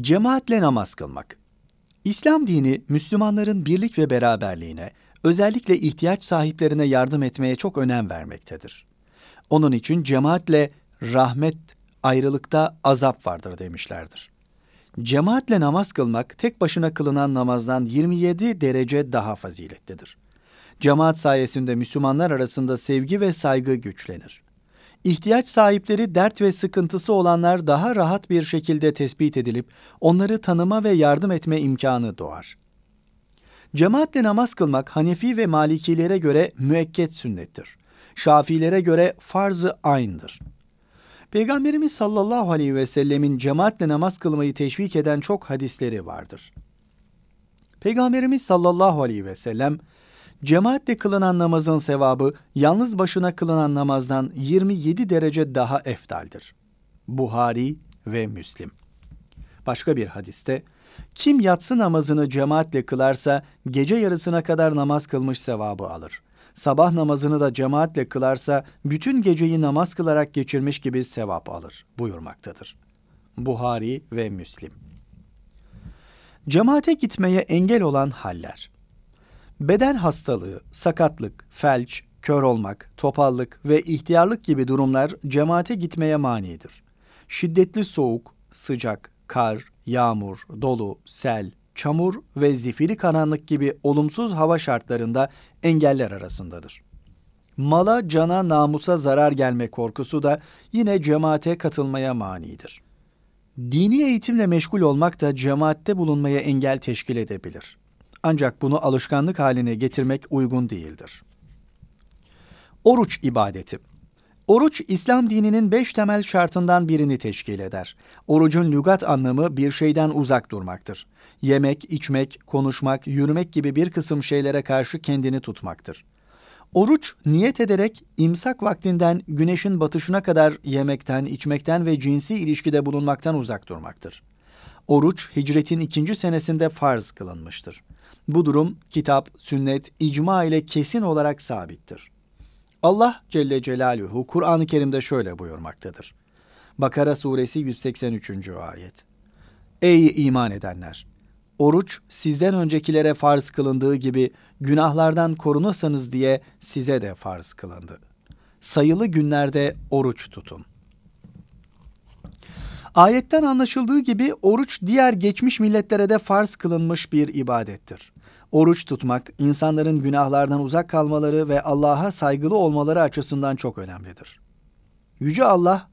Cemaatle namaz kılmak. İslam dini Müslümanların birlik ve beraberliğine, özellikle ihtiyaç sahiplerine yardım etmeye çok önem vermektedir. Onun için cemaatle rahmet, ayrılıkta azap vardır demişlerdir. Cemaatle namaz kılmak tek başına kılınan namazdan 27 derece daha faziletlidir. Cemaat sayesinde Müslümanlar arasında sevgi ve saygı güçlenir. İhtiyaç sahipleri dert ve sıkıntısı olanlar daha rahat bir şekilde tespit edilip onları tanıma ve yardım etme imkanı doğar. Cemaatle namaz kılmak Hanefi ve Malikilere göre müekket sünnettir. Şafilere göre farz-ı ayn'dır. Peygamberimiz sallallahu aleyhi ve sellemin cemaatle namaz kılmayı teşvik eden çok hadisleri vardır. Peygamberimiz sallallahu aleyhi ve sellem, cemaatle kılınan namazın sevabı yalnız başına kılınan namazdan 27 derece daha eftaldir. Buhari ve Müslim. Başka bir hadiste, kim yatsı namazını cemaatle kılarsa gece yarısına kadar namaz kılmış sevabı alır. Sabah namazını da cemaatle kılarsa bütün geceyi namaz kılarak geçirmiş gibi sevap alır buyurmaktadır. Buhari ve Müslim. Cemaate gitmeye engel olan haller. Beden hastalığı, sakatlık, felç, kör olmak, topallık ve ihtiyarlık gibi durumlar cemaate gitmeye manidir. Şiddetli soğuk, sıcak, kar, yağmur, dolu, sel, çamur ve zifiri karanlık gibi olumsuz hava şartlarında engeller arasındadır. Mala, cana, namusa zarar gelme korkusu da yine cemaate katılmaya manidir. Dini eğitimle meşgul olmak da cemaatte bulunmaya engel teşkil edebilir. Ancak bunu alışkanlık haline getirmek uygun değildir. Oruç ibadeti Oruç, İslam dininin beş temel şartından birini teşkil eder. Orucun lügat anlamı bir şeyden uzak durmaktır. Yemek, içmek, konuşmak, yürümek gibi bir kısım şeylere karşı kendini tutmaktır. Oruç, niyet ederek imsak vaktinden güneşin batışına kadar yemekten, içmekten ve cinsi ilişkide bulunmaktan uzak durmaktır. Oruç, hicretin ikinci senesinde farz kılınmıştır. Bu durum, kitap, sünnet, icma ile kesin olarak sabittir. Allah Celle Celaluhu Kur'an-ı Kerim'de şöyle buyurmaktadır. Bakara suresi 183. ayet. Ey iman edenler! Oruç sizden öncekilere farz kılındığı gibi günahlardan korunasanız diye size de farz kılındı. Sayılı günlerde oruç tutun. Ayetten anlaşıldığı gibi oruç diğer geçmiş milletlere de farz kılınmış bir ibadettir. Oruç tutmak, insanların günahlardan uzak kalmaları ve Allah'a saygılı olmaları açısından çok önemlidir. Yüce Allah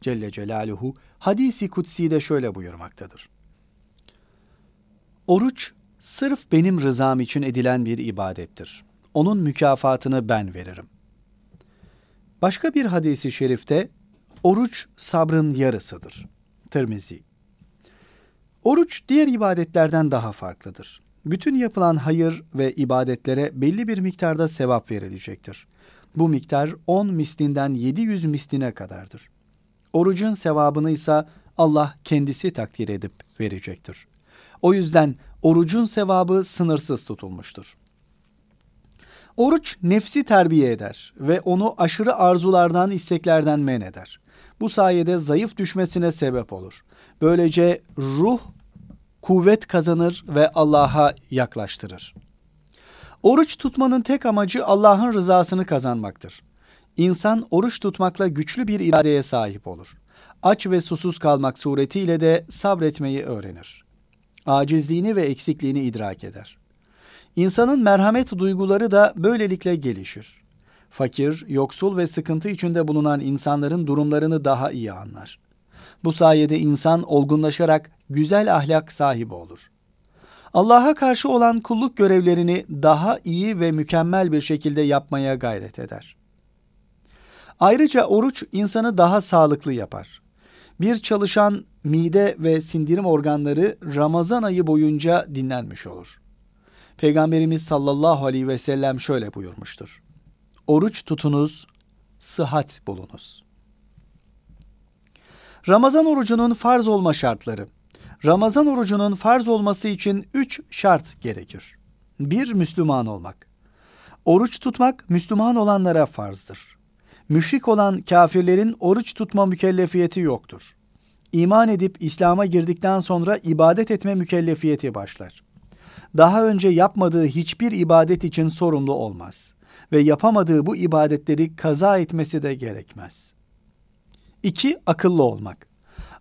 Celle Celaluhu hadisi kutsi de şöyle buyurmaktadır. Oruç sırf benim rızam için edilen bir ibadettir. Onun mükafatını ben veririm. Başka bir hadisi şerifte oruç sabrın yarısıdır. Tirmizi. Oruç diğer ibadetlerden daha farklıdır bütün yapılan hayır ve ibadetlere belli bir miktarda sevap verilecektir. Bu miktar 10 mislinden 700 misline kadardır. Orucun sevabını ise Allah kendisi takdir edip verecektir. O yüzden orucun sevabı sınırsız tutulmuştur. Oruç nefsi terbiye eder ve onu aşırı arzulardan, isteklerden men eder. Bu sayede zayıf düşmesine sebep olur. Böylece ruh kuvvet kazanır ve Allah'a yaklaştırır. Oruç tutmanın tek amacı Allah'ın rızasını kazanmaktır. İnsan oruç tutmakla güçlü bir iradeye sahip olur. Aç ve susuz kalmak suretiyle de sabretmeyi öğrenir. Acizliğini ve eksikliğini idrak eder. İnsanın merhamet duyguları da böylelikle gelişir. Fakir, yoksul ve sıkıntı içinde bulunan insanların durumlarını daha iyi anlar. Bu sayede insan olgunlaşarak güzel ahlak sahibi olur. Allah'a karşı olan kulluk görevlerini daha iyi ve mükemmel bir şekilde yapmaya gayret eder. Ayrıca oruç insanı daha sağlıklı yapar. Bir çalışan mide ve sindirim organları Ramazan ayı boyunca dinlenmiş olur. Peygamberimiz sallallahu aleyhi ve sellem şöyle buyurmuştur. Oruç tutunuz, sıhhat bulunuz. Ramazan orucunun farz olma şartları. Ramazan orucunun farz olması için üç şart gerekir. Bir, Müslüman olmak. Oruç tutmak Müslüman olanlara farzdır. Müşrik olan kafirlerin oruç tutma mükellefiyeti yoktur. iman edip İslam'a girdikten sonra ibadet etme mükellefiyeti başlar. Daha önce yapmadığı hiçbir ibadet için sorumlu olmaz ve yapamadığı bu ibadetleri kaza etmesi de gerekmez. 2. Akıllı olmak.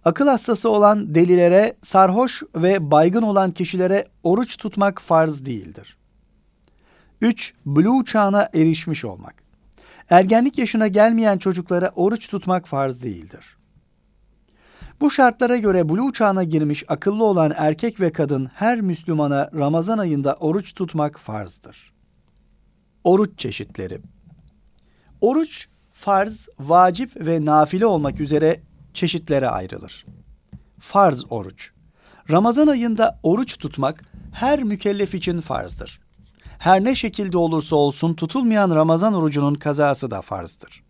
Akıl hastası olan delilere, sarhoş ve baygın olan kişilere oruç tutmak farz değildir. 3. Blue çağına erişmiş olmak. Ergenlik yaşına gelmeyen çocuklara oruç tutmak farz değildir. Bu şartlara göre buluğ çağına girmiş akıllı olan erkek ve kadın her Müslümana Ramazan ayında oruç tutmak farzdır. Oruç çeşitleri Oruç farz, vacip ve nafile olmak üzere çeşitlere ayrılır. Farz oruç. Ramazan ayında oruç tutmak her mükellef için farzdır. Her ne şekilde olursa olsun tutulmayan Ramazan orucunun kazası da farzdır.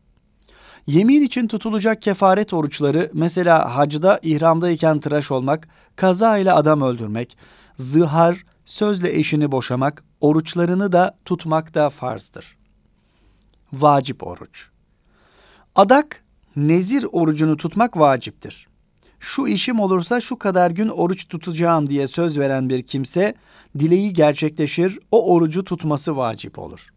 Yemin için tutulacak kefaret oruçları mesela hacda ihramdayken tıraş olmak, kaza ile adam öldürmek, zihar, sözle eşini boşamak, oruçlarını da tutmak da farzdır. Vacip oruç. Adak, nezir orucunu tutmak vaciptir. Şu işim olursa şu kadar gün oruç tutacağım diye söz veren bir kimse, dileği gerçekleşir, o orucu tutması vacip olur.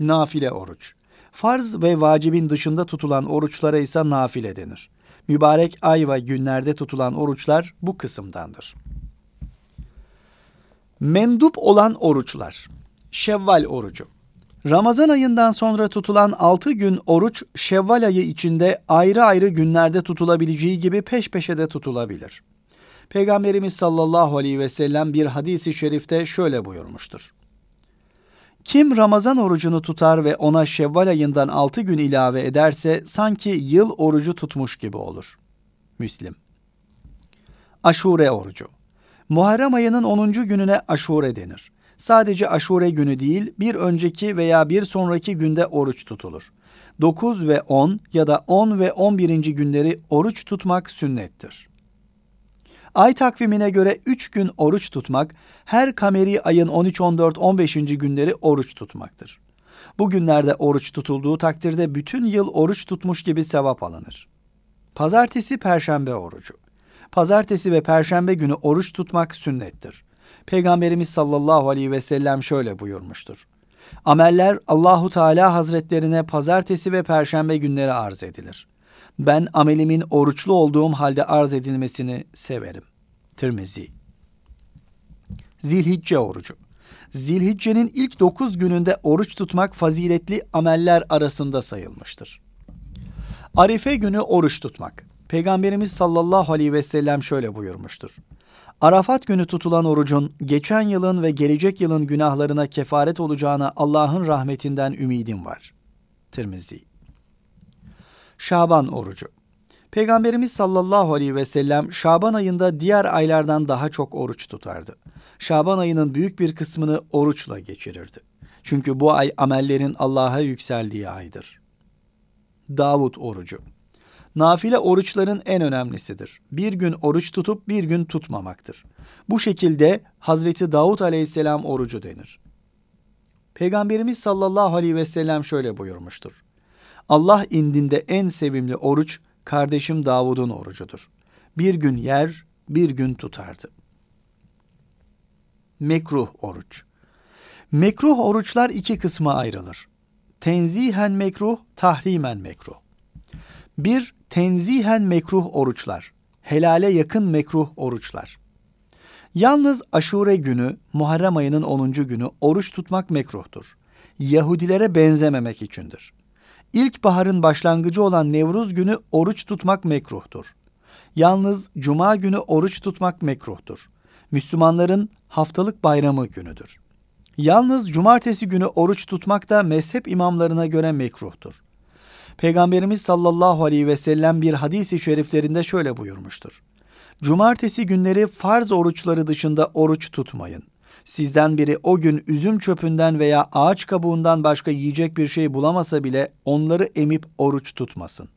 Nafile oruç. Farz ve vacibin dışında tutulan oruçlara ise nafile denir. Mübarek ay ve günlerde tutulan oruçlar bu kısımdandır. Mendup olan oruçlar. Şevval orucu. Ramazan ayından sonra tutulan 6 gün oruç Şevval ayı içinde ayrı ayrı günlerde tutulabileceği gibi peş peşe de tutulabilir. Peygamberimiz sallallahu aleyhi ve sellem bir hadisi şerifte şöyle buyurmuştur. Kim Ramazan orucunu tutar ve ona Şevval ayından altı gün ilave ederse sanki yıl orucu tutmuş gibi olur. Müslim. Aşure orucu. Muharrem ayının 10. gününe aşure denir. Sadece aşure günü değil, bir önceki veya bir sonraki günde oruç tutulur. 9 ve 10 ya da 10 ve 11. günleri oruç tutmak sünnettir. Ay takvimine göre 3 gün oruç tutmak, her kameri ayın 13, 14, 15. günleri oruç tutmaktır. Bu günlerde oruç tutulduğu takdirde bütün yıl oruç tutmuş gibi sevap alınır. Pazartesi perşembe orucu. Pazartesi ve perşembe günü oruç tutmak sünnettir. Peygamberimiz sallallahu aleyhi ve sellem şöyle buyurmuştur. Ameller Allahu Teala Hazretlerine pazartesi ve perşembe günleri arz edilir ben amelimin oruçlu olduğum halde arz edilmesini severim. Tirmizi. Zilhicce orucu. Zilhicce'nin ilk dokuz gününde oruç tutmak faziletli ameller arasında sayılmıştır. Arife günü oruç tutmak. Peygamberimiz sallallahu aleyhi ve sellem şöyle buyurmuştur. Arafat günü tutulan orucun geçen yılın ve gelecek yılın günahlarına kefaret olacağına Allah'ın rahmetinden ümidim var. Tirmizi. Şaban orucu. Peygamberimiz sallallahu aleyhi ve sellem Şaban ayında diğer aylardan daha çok oruç tutardı. Şaban ayının büyük bir kısmını oruçla geçirirdi. Çünkü bu ay amellerin Allah'a yükseldiği aydır. Davut orucu. Nafile oruçların en önemlisidir. Bir gün oruç tutup bir gün tutmamaktır. Bu şekilde Hazreti Davut aleyhisselam orucu denir. Peygamberimiz sallallahu aleyhi ve sellem şöyle buyurmuştur. Allah indinde en sevimli oruç kardeşim Davud'un orucudur. Bir gün yer, bir gün tutardı. Mekruh oruç. Mekruh oruçlar iki kısma ayrılır. Tenzihen mekruh, tahrimen mekruh. Bir, tenzihen mekruh oruçlar. Helale yakın mekruh oruçlar. Yalnız aşure günü, Muharrem ayının 10. günü oruç tutmak mekruhtur. Yahudilere benzememek içindir. İlkbaharın başlangıcı olan Nevruz günü oruç tutmak mekruhtur. Yalnız cuma günü oruç tutmak mekruhtur. Müslümanların haftalık bayramı günüdür. Yalnız cumartesi günü oruç tutmak da mezhep imamlarına göre mekruhtur. Peygamberimiz sallallahu aleyhi ve sellem bir hadisi şeriflerinde şöyle buyurmuştur. Cumartesi günleri farz oruçları dışında oruç tutmayın. Sizden biri o gün üzüm çöpünden veya ağaç kabuğundan başka yiyecek bir şey bulamasa bile onları emip oruç tutmasın.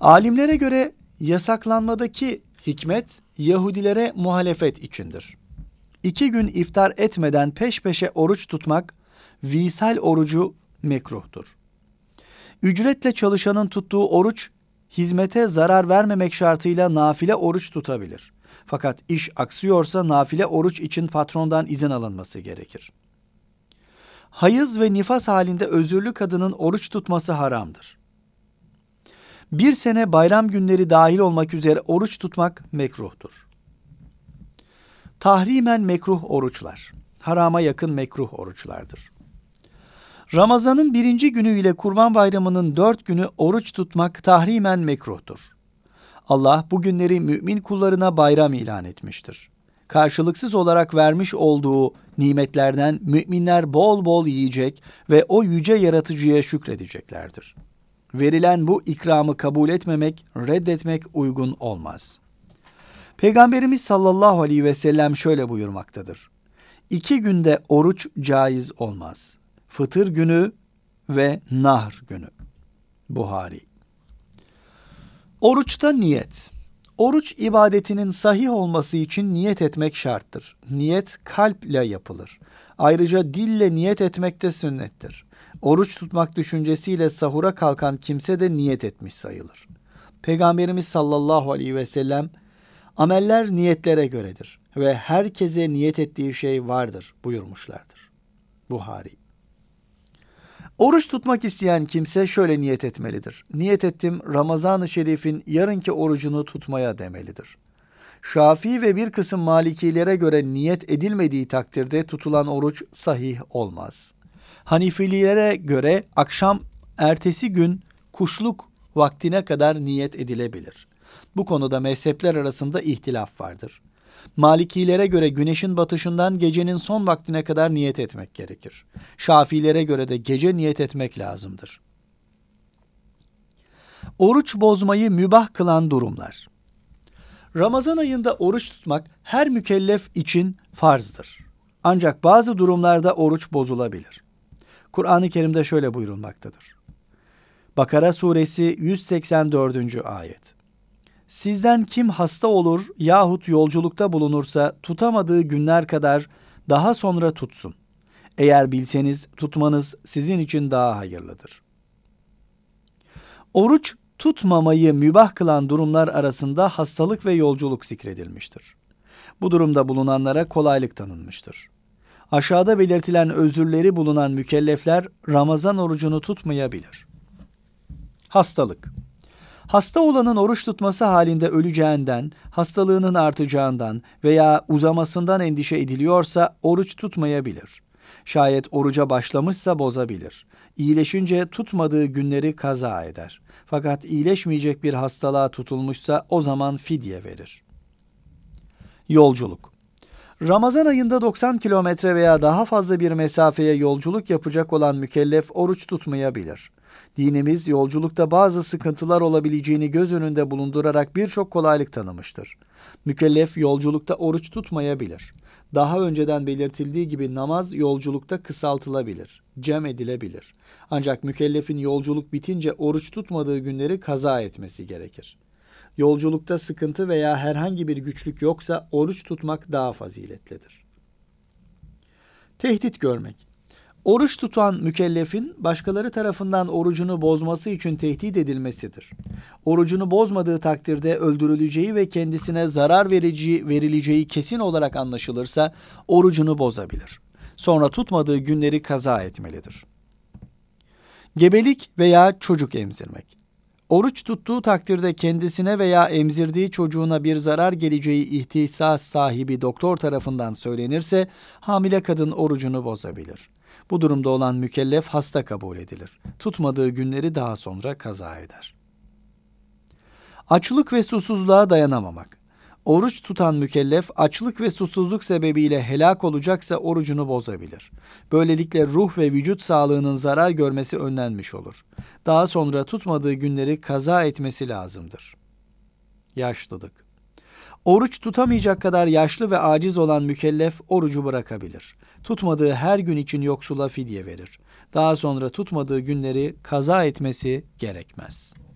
Alimlere göre yasaklanmadaki hikmet Yahudilere muhalefet içindir. İki gün iftar etmeden peş peşe oruç tutmak, visal orucu mekruhtur. Ücretle çalışanın tuttuğu oruç hizmete zarar vermemek şartıyla nafile oruç tutabilir. Fakat iş aksıyorsa nafile oruç için patrondan izin alınması gerekir. Hayız ve nifas halinde özürlü kadının oruç tutması haramdır. Bir sene bayram günleri dahil olmak üzere oruç tutmak mekruhtur. Tahrimen mekruh oruçlar, harama yakın mekruh oruçlardır. Ramazanın birinci günü ile Kurban Bayramı'nın dört günü oruç tutmak tahrimen mekruhtur. Allah bu günleri mümin kullarına bayram ilan etmiştir. Karşılıksız olarak vermiş olduğu nimetlerden müminler bol bol yiyecek ve o yüce yaratıcıya şükredeceklerdir. Verilen bu ikramı kabul etmemek, reddetmek uygun olmaz. Peygamberimiz sallallahu aleyhi ve sellem şöyle buyurmaktadır. İki günde oruç caiz olmaz. Fıtır günü ve nahr günü. Buhari. Oruçta niyet. Oruç ibadetinin sahih olması için niyet etmek şarttır. Niyet kalple yapılır. Ayrıca dille niyet etmek de sünnettir. Oruç tutmak düşüncesiyle sahura kalkan kimse de niyet etmiş sayılır. Peygamberimiz sallallahu aleyhi ve sellem ameller niyetlere göredir ve herkese niyet ettiği şey vardır buyurmuşlardır. Buhari Oruç tutmak isteyen kimse şöyle niyet etmelidir. Niyet ettim Ramazan-ı Şerif'in yarınki orucunu tutmaya demelidir. Şafii ve bir kısım Malikilere göre niyet edilmediği takdirde tutulan oruç sahih olmaz. Hanifililere göre akşam ertesi gün kuşluk vaktine kadar niyet edilebilir. Bu konuda mezhepler arasında ihtilaf vardır. Malikilere göre güneşin batışından gecenin son vaktine kadar niyet etmek gerekir. Şafilere göre de gece niyet etmek lazımdır. Oruç bozmayı mübah kılan durumlar. Ramazan ayında oruç tutmak her mükellef için farzdır. Ancak bazı durumlarda oruç bozulabilir. Kur'an-ı Kerim'de şöyle buyurulmaktadır. Bakara suresi 184. ayet. Sizden kim hasta olur yahut yolculukta bulunursa tutamadığı günler kadar daha sonra tutsun. Eğer bilseniz tutmanız sizin için daha hayırlıdır. Oruç tutmamayı mübah kılan durumlar arasında hastalık ve yolculuk zikredilmiştir. Bu durumda bulunanlara kolaylık tanınmıştır. Aşağıda belirtilen özürleri bulunan mükellefler Ramazan orucunu tutmayabilir. Hastalık Hasta olanın oruç tutması halinde öleceğinden, hastalığının artacağından veya uzamasından endişe ediliyorsa oruç tutmayabilir. Şayet oruca başlamışsa bozabilir. İyileşince tutmadığı günleri kaza eder. Fakat iyileşmeyecek bir hastalığa tutulmuşsa o zaman fidye verir. Yolculuk Ramazan ayında 90 kilometre veya daha fazla bir mesafeye yolculuk yapacak olan mükellef oruç tutmayabilir. Dinimiz yolculukta bazı sıkıntılar olabileceğini göz önünde bulundurarak birçok kolaylık tanımıştır. Mükellef yolculukta oruç tutmayabilir. Daha önceden belirtildiği gibi namaz yolculukta kısaltılabilir, cem edilebilir. Ancak mükellefin yolculuk bitince oruç tutmadığı günleri kaza etmesi gerekir. Yolculukta sıkıntı veya herhangi bir güçlük yoksa oruç tutmak daha faziletlidir. Tehdit görmek Oruç tutan mükellefin başkaları tarafından orucunu bozması için tehdit edilmesidir. Orucunu bozmadığı takdirde öldürüleceği ve kendisine zarar verici verileceği kesin olarak anlaşılırsa orucunu bozabilir. Sonra tutmadığı günleri kaza etmelidir. Gebelik veya çocuk emzirmek. Oruç tuttuğu takdirde kendisine veya emzirdiği çocuğuna bir zarar geleceği ihtisas sahibi doktor tarafından söylenirse hamile kadın orucunu bozabilir. Bu durumda olan mükellef hasta kabul edilir. Tutmadığı günleri daha sonra kaza eder. Açlık ve susuzluğa dayanamamak. Oruç tutan mükellef açlık ve susuzluk sebebiyle helak olacaksa orucunu bozabilir. Böylelikle ruh ve vücut sağlığının zarar görmesi önlenmiş olur. Daha sonra tutmadığı günleri kaza etmesi lazımdır. Yaşlılık Oruç tutamayacak kadar yaşlı ve aciz olan mükellef orucu bırakabilir. Tutmadığı her gün için yoksula fidye verir. Daha sonra tutmadığı günleri kaza etmesi gerekmez.''